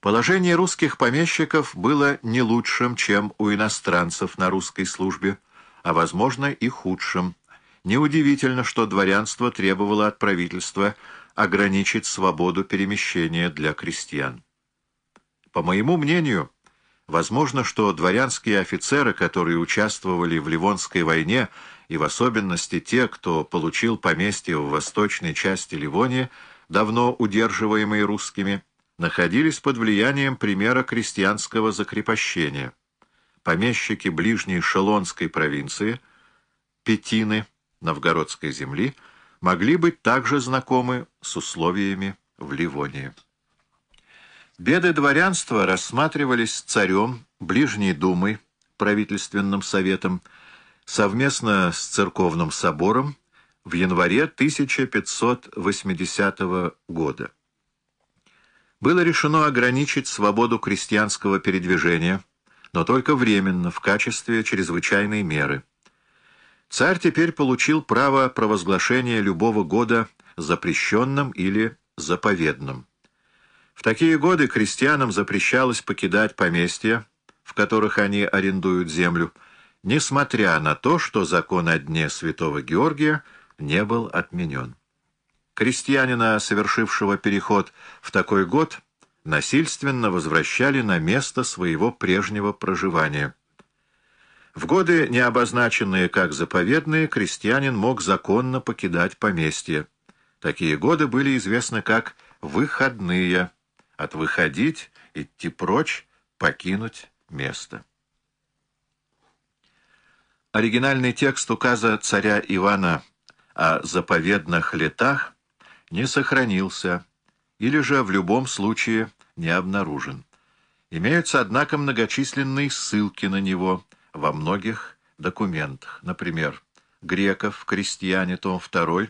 Положение русских помещиков было не лучшим, чем у иностранцев на русской службе, а, возможно, и худшим. Неудивительно, что дворянство требовало от правительства ограничить свободу перемещения для крестьян. По моему мнению, возможно, что дворянские офицеры, которые участвовали в Ливонской войне, и в особенности те, кто получил поместье в восточной части Ливонии, давно удерживаемые русскими, находились под влиянием примера крестьянского закрепощения. Помещики ближней Шелонской провинции, Петины, Новгородской земли, могли быть также знакомы с условиями в Ливонии. Беды дворянства рассматривались царем, ближней думой, правительственным советом, совместно с церковным собором в январе 1580 года было решено ограничить свободу крестьянского передвижения, но только временно, в качестве чрезвычайной меры. Царь теперь получил право провозглашения любого года запрещенным или заповедным. В такие годы крестьянам запрещалось покидать поместья, в которых они арендуют землю, несмотря на то, что закон о дне святого Георгия не был отменен. Крестьянина, совершившего переход в такой год, насильственно возвращали на место своего прежнего проживания. В годы, не обозначенные как заповедные, крестьянин мог законно покидать поместье. Такие годы были известны как «выходные», от «выходить», «идти прочь», «покинуть место». Оригинальный текст указа царя Ивана о заповедных летах не сохранился или же в любом случае не обнаружен. Имеются, однако, многочисленные ссылки на него во многих документах. Например, Греков, Крестьяне, том 2,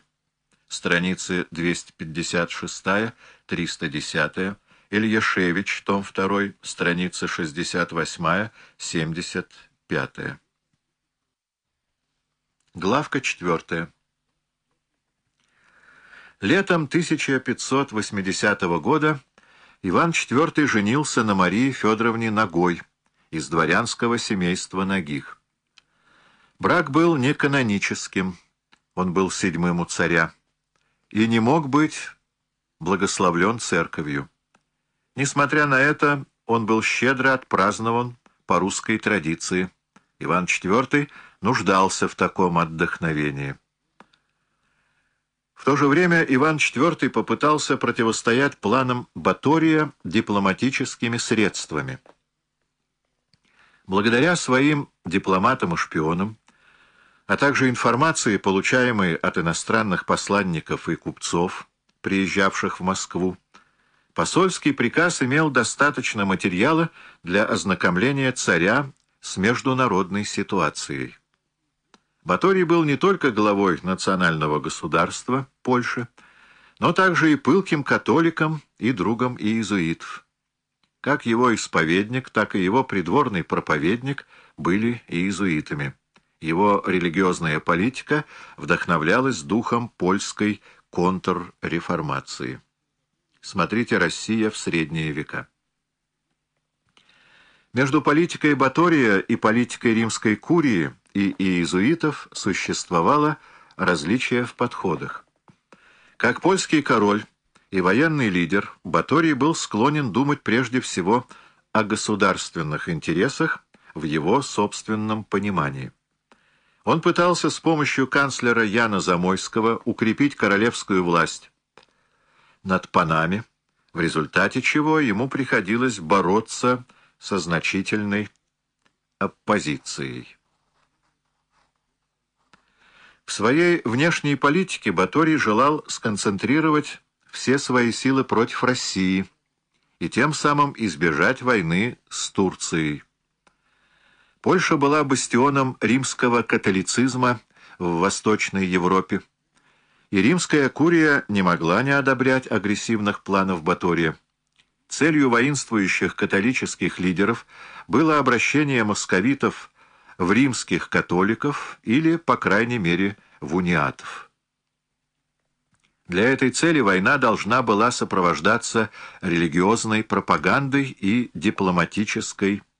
страницы 256-310, Ильяшевич, том 2, страницы 68-75. Главка 4. Летом 1580 года Иван IV женился на Марии Федоровне Ногой из дворянского семейства Ногих. Брак был не каноническим, он был седьмым у царя, и не мог быть благословлен церковью. Несмотря на это, он был щедро отпразднован по русской традиции. Иван IV нуждался в таком отдохновении. В то же время Иван IV попытался противостоять планам Батория дипломатическими средствами. Благодаря своим дипломатам и шпионам, а также информации, получаемой от иностранных посланников и купцов, приезжавших в Москву, посольский приказ имел достаточно материала для ознакомления царя с международной ситуацией. Баторий был не только главой национального государства Польши, но также и пылким католиком и другом иезуитов. Как его исповедник, так и его придворный проповедник были иезуитами. Его религиозная политика вдохновлялась духом польской контрреформации. Смотрите «Россия в средние века». Между политикой Батория и политикой римской курии и иезуитов существовало различие в подходах. Как польский король и военный лидер, Баторий был склонен думать прежде всего о государственных интересах в его собственном понимании. Он пытался с помощью канцлера Яна Замойского укрепить королевскую власть над панами, в результате чего ему приходилось бороться со значительной оппозицией. В своей внешней политике Баторий желал сконцентрировать все свои силы против России и тем самым избежать войны с Турцией. Польша была бастионом римского католицизма в Восточной Европе, и римская курия не могла не одобрять агрессивных планов Батория. Целью воинствующих католических лидеров было обращение московитов в римских католиков или, по крайней мере, в униатов. Для этой цели война должна была сопровождаться религиозной пропагандой и дипломатической